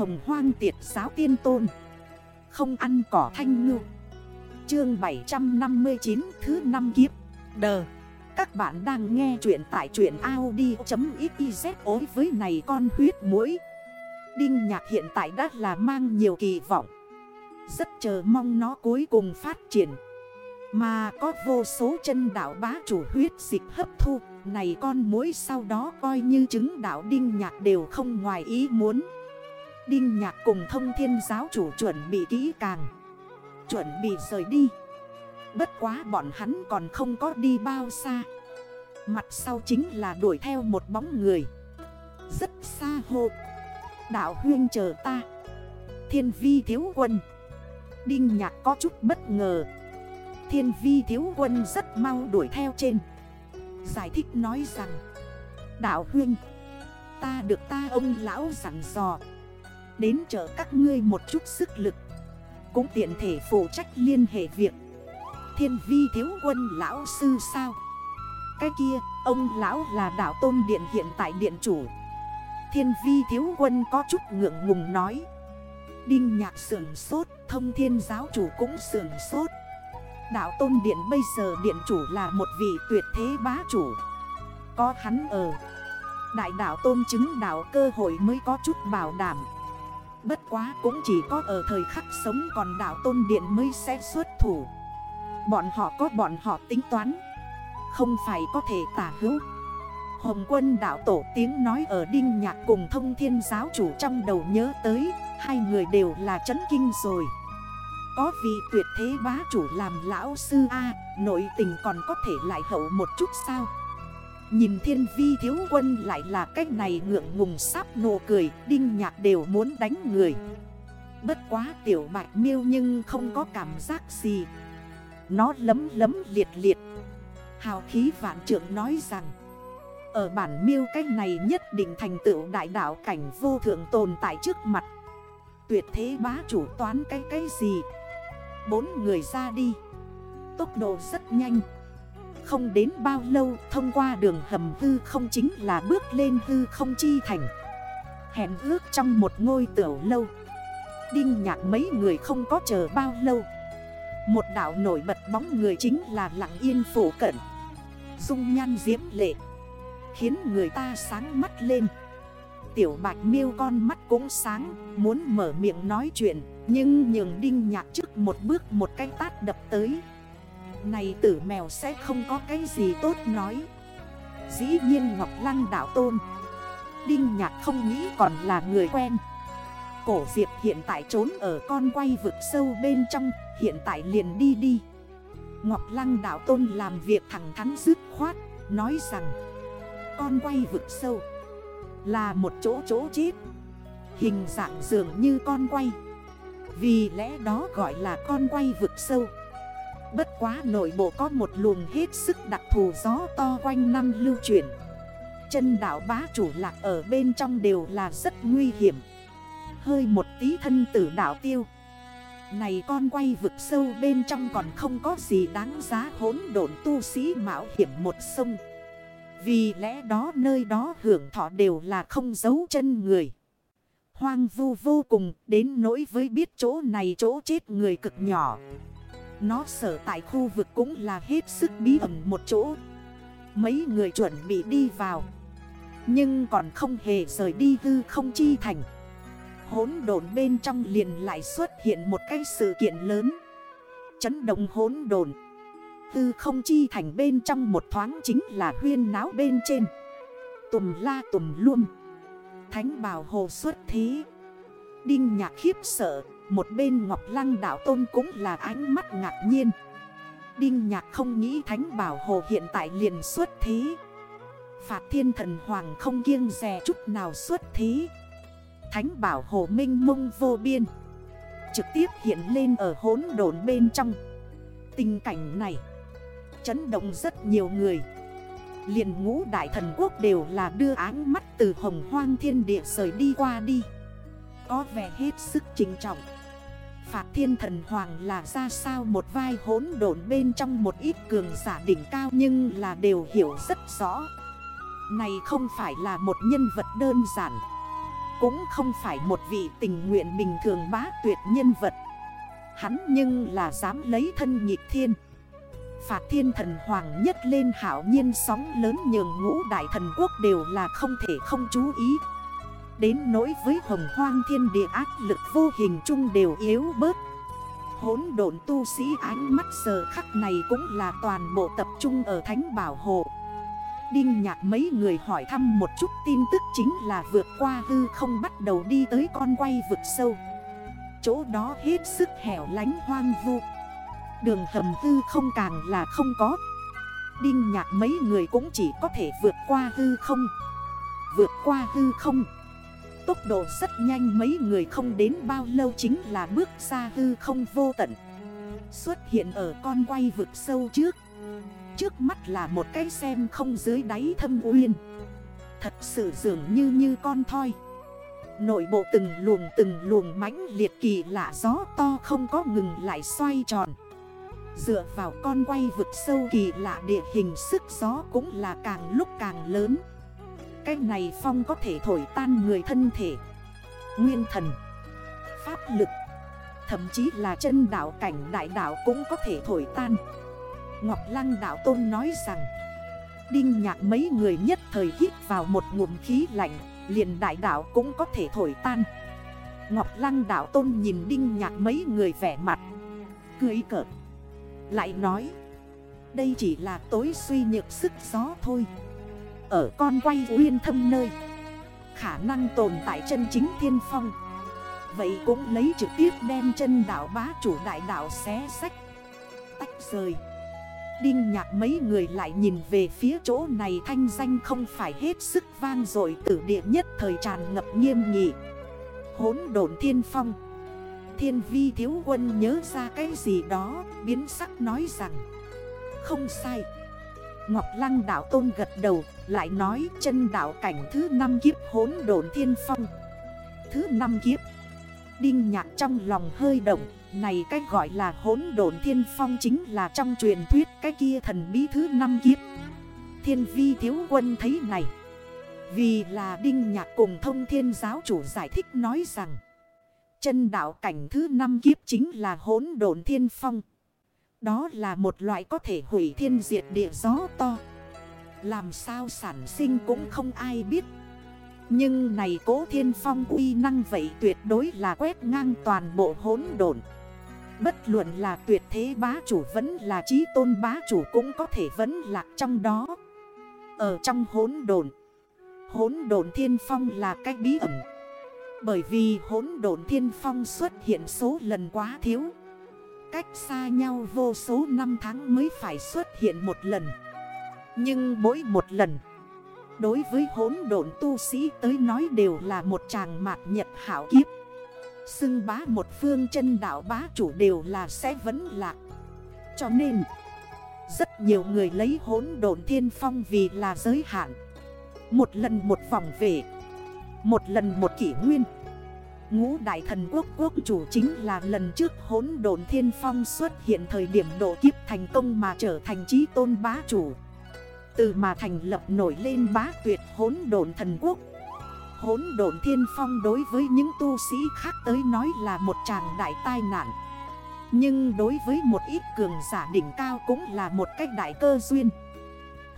Hồng hoang tiệt giáo tiên tôn. Không ăn cỏ thanh ngư. Chương 759 thứ 5 kiếp. Đờ. Các bạn đang nghe chuyện tại chuyện Audi.xyz ối với này con huyết mũi. Đinh nhạc hiện tại đã là mang nhiều kỳ vọng. Rất chờ mong nó cuối cùng phát triển. Mà có vô số chân đảo bá chủ huyết dịch hấp thu. Này con mũi sau đó coi như chứng đảo đinh nhạc đều không ngoài ý muốn. Đinh nhạc cùng thông thiên giáo chủ chuẩn bị kỹ càng. Chuẩn bị rời đi. Bất quá bọn hắn còn không có đi bao xa. Mặt sau chính là đuổi theo một bóng người. Rất xa hồ Đạo huyên chờ ta. Thiên vi thiếu quân. Đinh nhạc có chút bất ngờ. Thiên vi thiếu quân rất mau đuổi theo trên. Giải thích nói rằng, Đạo huyên, Ta được ta ông lão sẵn dò. Đến chở các ngươi một chút sức lực. Cũng tiện thể phụ trách liên hệ việc. Thiên vi thiếu quân lão sư sao? Cái kia, ông lão là đạo tôn điện hiện tại điện chủ. Thiên vi thiếu quân có chút ngượng ngùng nói. Đinh nhạc sưởng sốt, Thông thiên giáo chủ cũng sưởng sốt. Đạo tôn điện bây giờ điện chủ là một vị tuyệt thế bá chủ. Có hắn ở. Đại đạo tôn chứng đạo cơ hội mới có chút bảo đảm. Bất quá cũng chỉ có ở thời khắc sống còn đạo tôn điện mới sẽ xuất thủ. Bọn họ có bọn họ tính toán. Không phải có thể tả hữu. Hồng quân đạo tổ tiếng nói ở Đinh Nhạc cùng thông thiên giáo chủ trong đầu nhớ tới, Hai người đều là chấn kinh rồi. Có vị tuyệt thế bá chủ làm lão sư A, Nội tình còn có thể lại hậu một chút sao? Nhìn thiên vi thiếu quân lại là cách này ngượng ngùng sắp nụ cười, Đinh nhạc đều muốn đánh người. Bất quá tiểu bạch miêu nhưng không có cảm giác gì. Nó lấm lấm liệt liệt. Hào khí vạn trưởng nói rằng, Ở bản miêu cách này nhất định thành tựu đại đạo cảnh vô thượng tồn tại trước mặt. Tuyệt thế bá chủ toán cái cái gì? Bốn người ra đi. Tốc độ rất nhanh không đến bao lâu, thông qua đường hầm hư không chính là bước lên hư không chi thành. Hẹn ước trong một ngôi tiểu lâu. Đinh nhạc mấy người không có chờ bao lâu. Một đảo nổi bật bóng người chính là lặng yên phổ cận. Dung nhan diễm lệ. Khiến người ta sáng mắt lên. Tiểu bạch miêu con mắt cũng sáng, Muốn mở miệng nói chuyện. Nhưng nhường đinh nhạc trước một bước một cái tát đập tới này tử mèo sẽ không có cái gì tốt nói. Dĩ nhiên Ngọc Lăng đảo tôn, Đinh Nhạc không nghĩ còn là người quen. Cổ Diệp hiện tại trốn ở con quay vực sâu bên trong, Hiện tại liền đi đi. Ngọc Lăng đảo tôn làm việc thẳng thắn dứt khoát, Nói rằng, Con quay vực sâu Là một chỗ chỗ chết, Hình dạng dường như con quay. Vì lẽ đó gọi là con quay vực sâu. Bất quá nội bộ có một luồng hết sức đặc thù gió to quanh năm lưu chuyển. Chân đảo bá chủ lạc ở bên trong đều là rất nguy hiểm. Hơi một tí thân tử đảo tiêu. Này con quay vực sâu bên trong còn không có gì đáng giá hốn độn tu sĩ mạo hiểm một sông. Vì lẽ đó nơi đó hưởng thọ đều là không giấu chân người. Hoang vu vô cùng, đến nỗi với biết chỗ này chỗ chết người cực nhỏ nó sở tại khu vực cũng là hết sức bí ẩn một chỗ. Mấy người chuẩn bị đi vào. Nhưng còn không hề rời đi hư không chi thành. Hốn đồn bên trong liền lại xuất hiện một cái sự kiện lớn. Chấn động hốn đồn Tư không chi thành bên trong một thoáng chính là huyên náo bên trên. Tùm la tùm luôn Thánh bảo hồ xuất thí. Đinh nhạc khiếp sợ, một bên Ngọc Lăng đảo tôn cũng là ánh mắt ngạc nhiên. Đinh nhạc không nghĩ Thánh Bảo Hồ hiện tại liền xuất thế. Phạt thiên thần hoàng không kiêng rè chút nào xuất thế. Thánh Bảo Hồ minh mông vô biên, Trực tiếp hiện lên ở hốn đồn bên trong. Tình cảnh này, Chấn động rất nhiều người. Liền ngũ đại thần quốc đều là đưa áng mắt từ hồng hoang thiên địa rời đi qua đi. Có vẻ hết sức trình trọng Phạt thiên thần hoàng là ra sao một vai hốn độn bên trong một ít cường giả đỉnh cao nhưng là đều hiểu rất rõ. Này không phải là một nhân vật đơn giản. cũng không phải một vị tình nguyện bình thường bá tuyệt nhân vật Hắn nhưng là dám lấy thân nhịp thiên Phạt thiên thần hoàng nhất lên hảo nhiên sóng lớn nhường ngũ đại thần quốc đều là không thể không chú ý Đến nỗi với hồng hoang thiên địa ác lực vô hình chung đều yếu bớt. Hốn độn tu sĩ ánh mắt giờ khắc này cũng là toàn bộ tập trung ở thánh bảo hộ Đinh nhạc mấy người hỏi thăm một chút tin tức chính là vượt qua hư không bắt đầu đi tới con quay vực sâu. Chỗ đó hết sức hẻo lánh hoang vu. Đường hầm hư không càng là không có. Đinh nhạc mấy người cũng chỉ có thể vượt qua hư không. Vượt qua hư không. Tốc độ rất nhanh, mấy người không đến bao lâu chính là bước xa hư không vô tận. Xuất hiện ở con quay vực sâu trước. Trước mắt là một cái xem không dưới đáy thâm uyên. Thật sự dường như như con thoi. Nội bộ từng luồng từng luồng mãnh liệt kỳ lạ gió to không có ngừng lại xoay tròn. Dựa vào con quay vực sâu kỳ lạ địa hình, sức gió cũng là càng lúc càng lớn. Cái này phong có thể thổi tan người thân thể. Nguyên thần, Pháp lực, Thậm chí là chân đảo cảnh đại đảo cũng có thể thổi tan. Ngọc Lăng đảo tôn nói rằng, Đinh nhạc mấy người nhất thời hít vào một ngụm khí lạnh, Liền đại đảo cũng có thể thổi tan. Ngọc Lăng đảo tôn nhìn đinh nhạc mấy người vẻ mặt, Cười cợt, Lại nói, Đây chỉ là tối suy nhược sức gió thôi. Ở con quay uyên thâm nơi. Khả năng tồn tại chân chính thiên phong. Vậy cũng lấy trực tiếp đem chân đảo bá chủ đại đảo xé sách. Tách rời. Đinh nhạc mấy người lại nhìn về phía chỗ này thanh danh không phải hết sức vang rồi tử địa nhất thời tràn ngập nghiêm nghị. Hốn đồn thiên phong. Thiên vi thiếu quân nhớ ra cái gì đó, biến sắc nói rằng, Không sai. Ngọc Lăng đảo tôn gật đầu, lại nói chân đảo cảnh thứ 5 kiếp hốn đồn thiên phong. Thứ 5 kiếp, Đinh nhạc trong lòng hơi động, này cách gọi là hỗn độn thiên phong chính là trong truyền thuyết cái kia thần bí thứ năm kiếp. Thiên vi thiếu quân thấy này, Vì là đinh nhạc cùng thông thiên giáo chủ giải thích nói rằng, Chân đạo cảnh thứ năm kiếp chính là hỗn độn thiên phong. Đó là một loại có thể hủy thiên diệt địa gió to. Làm sao sản sinh cũng không ai biết. Nhưng này cố thiên phong uy năng vậy tuyệt đối là quét ngang toàn bộ hỗn đồn. Bất luận là tuyệt thế bá chủ vẫn là trí tôn bá chủ cũng có thể vẫn lạc trong đó. Ở trong hốn đồn Hốn đồn thiên phong là cách bí ẩn. Bởi vì hốn đồn thiên phong xuất hiện số lần quá thiếu Cách xa nhau vô số năm tháng mới phải xuất hiện một lần. Nhưng mỗi một lần, Đối với hốn độn tu sĩ tới nói đều là một chàng mạc nhật hảo kiếp. Xưng bá một phương chân đảo bá chủ đều là sẽ vấn lạc Cho nên, Rất nhiều người lấy hốn độn thiên phong vì là giới hạn. Một lần một vòng về, Một lần một kỷ nguyên Ngũ đại thần quốc quốc chủ chính là lần trước hốn Đồn thiên phong xuất hiện thời điểm độ kiếp thành công mà trở thành trí tôn bá chủ. Từ mà thành lập nổi lên bá tuyệt hốn Đồn thần quốc. Hốn Đồn thiên phong đối với những tu sĩ khác tới nói là một chàng đại tai nạn. Nhưng đối với một ít cường giả đỉnh cao cũng là một cách đại cơ duyên.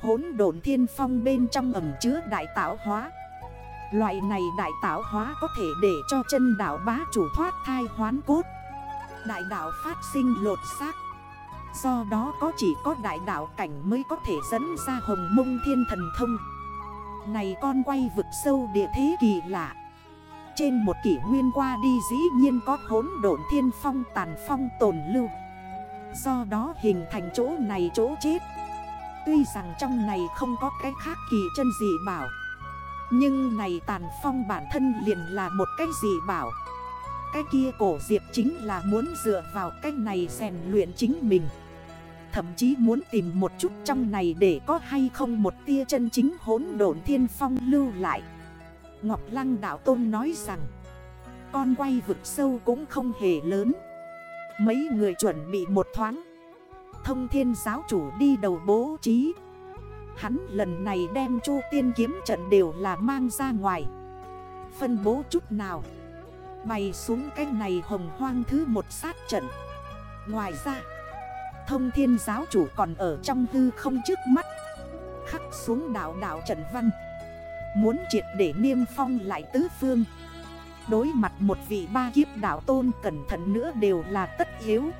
Hốn Đồn thiên phong bên trong ẩm chứa đại tạo hóa. Loại này đại tạo hóa có thể để cho chân đảo bá chủ thoát thai hoán cốt. Đại đảo phát sinh lột xác. Do đó có chỉ có đại đảo cảnh mới có thể dẫn ra hồng mông thiên thần thông. Này con quay vực sâu địa thế kỳ lạ. Trên một kỷ nguyên qua đi dĩ nhiên có hốn độn thiên phong tàn phong tồn lưu. Do đó hình thành chỗ này chỗ chết. Tuy rằng trong này không có cái khác kỳ chân gì bảo. Nhưng này tàn phong bản thân liền là một cái gì bảo? Cái kia cổ diệp chính là muốn dựa vào cái này rèn luyện chính mình. Thậm chí muốn tìm một chút trong này để có hay không một tia chân chính hốn độn thiên phong lưu lại. Ngọc Lăng Đạo Tôn nói rằng, Con quay vực sâu cũng không hề lớn. Mấy người chuẩn bị một thoáng. Thông thiên giáo chủ đi đầu bố trí. Hắn lần này đem chu tiên kiếm trận đều là mang ra ngoài. Phân bố chút nào. Bày xuống cái này hồng hoang thứ một sát trận. Ngoài ra, Thông thiên giáo chủ còn ở trong hư không trước mắt. Khắc xuống đảo đảo trận văn. Muốn triệt để niêm phong lại tứ phương. Đối mặt một vị ba kiếp đảo tôn cẩn thận nữa đều là tất yếu.